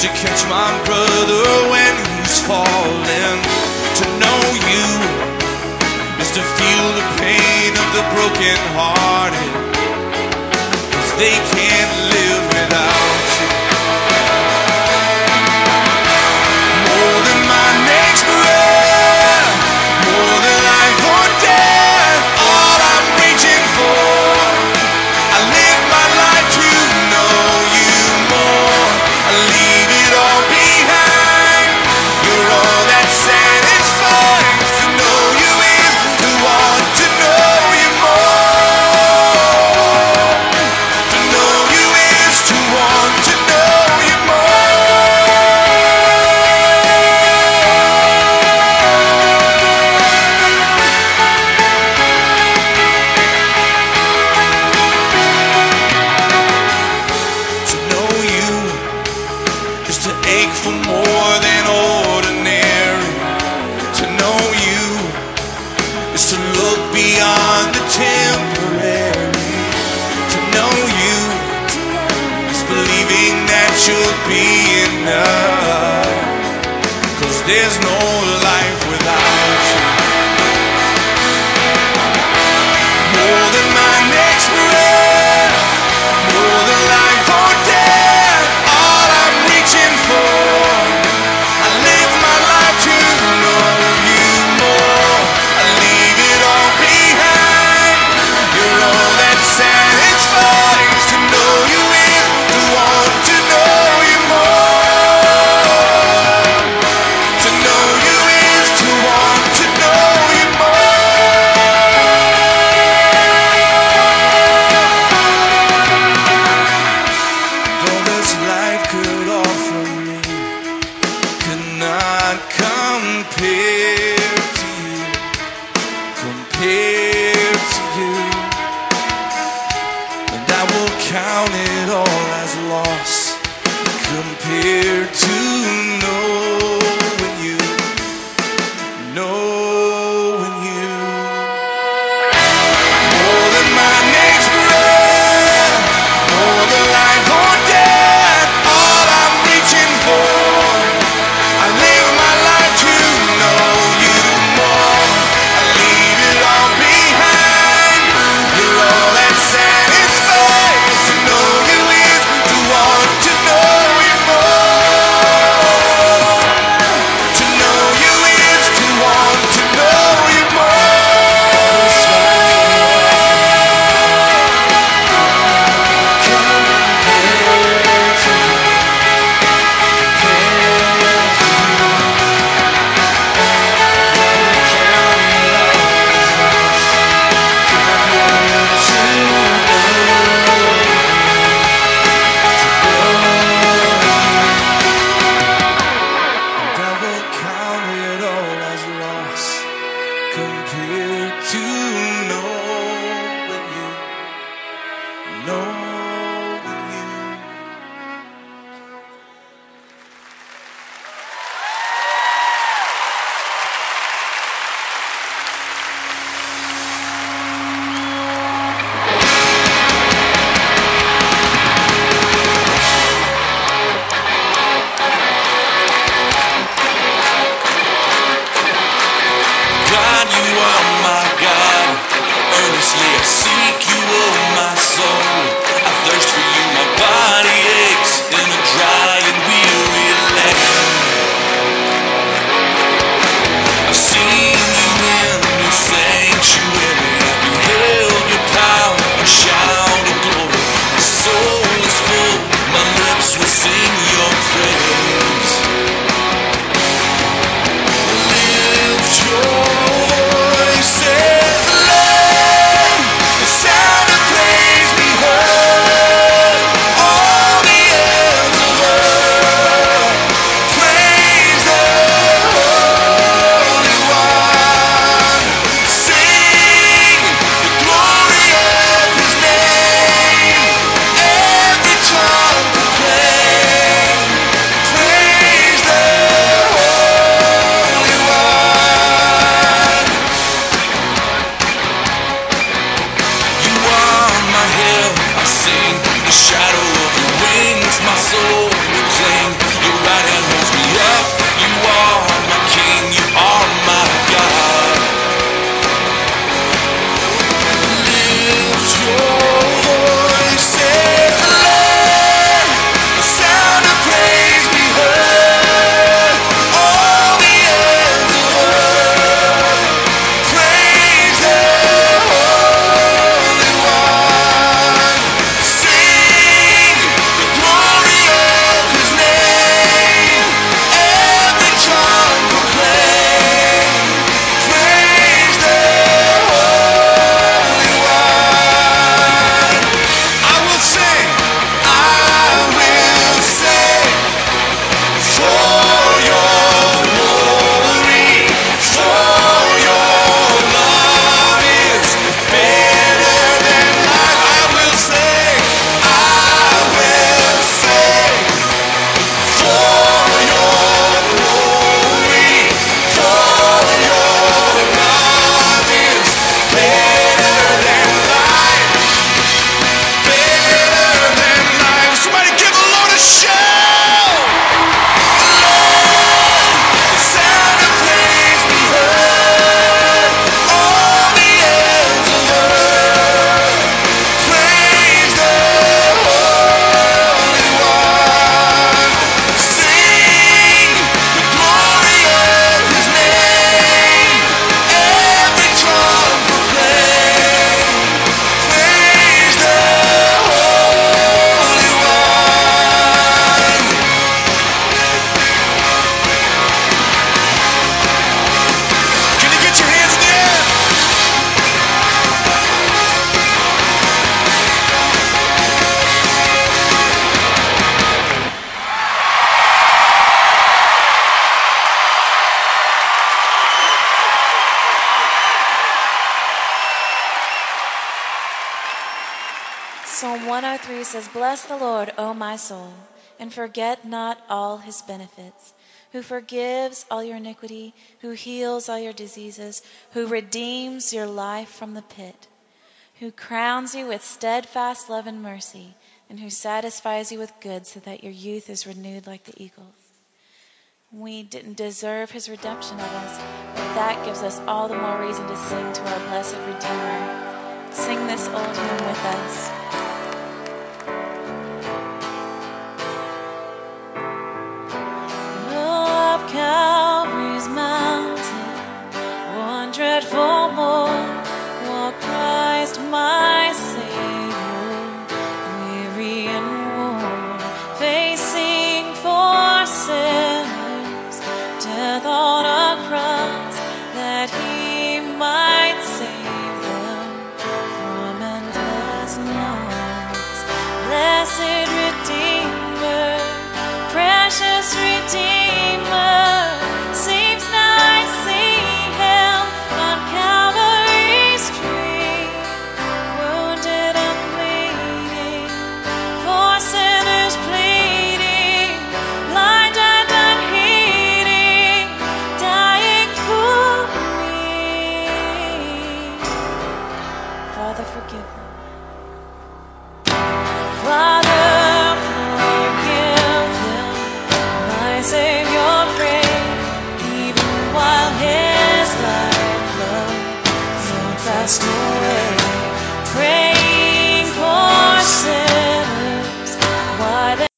to catch my brother when he's falling. To know you is to feel the pain of the broken hearted. Cause they can't live to look beyond the temporary. To know you is believing that you'll be enough. Cause there's no compared to no I seek you, oh my soul. 103 says, Bless the Lord, O my soul, and forget not all his benefits, who forgives all your iniquity, who heals all your diseases, who redeems your life from the pit, who crowns you with steadfast love and mercy, and who satisfies you with good so that your youth is renewed like the eagles. We didn't deserve his redemption of us, but that gives us all the more reason to sing to our blessed Redeemer. Sing this old hymn with us. Dreadful morn, Christ my Savior, weary and worn, facing for sinners, death on a cross, that He might save them from endless loss. Blessed Redeemer, precious.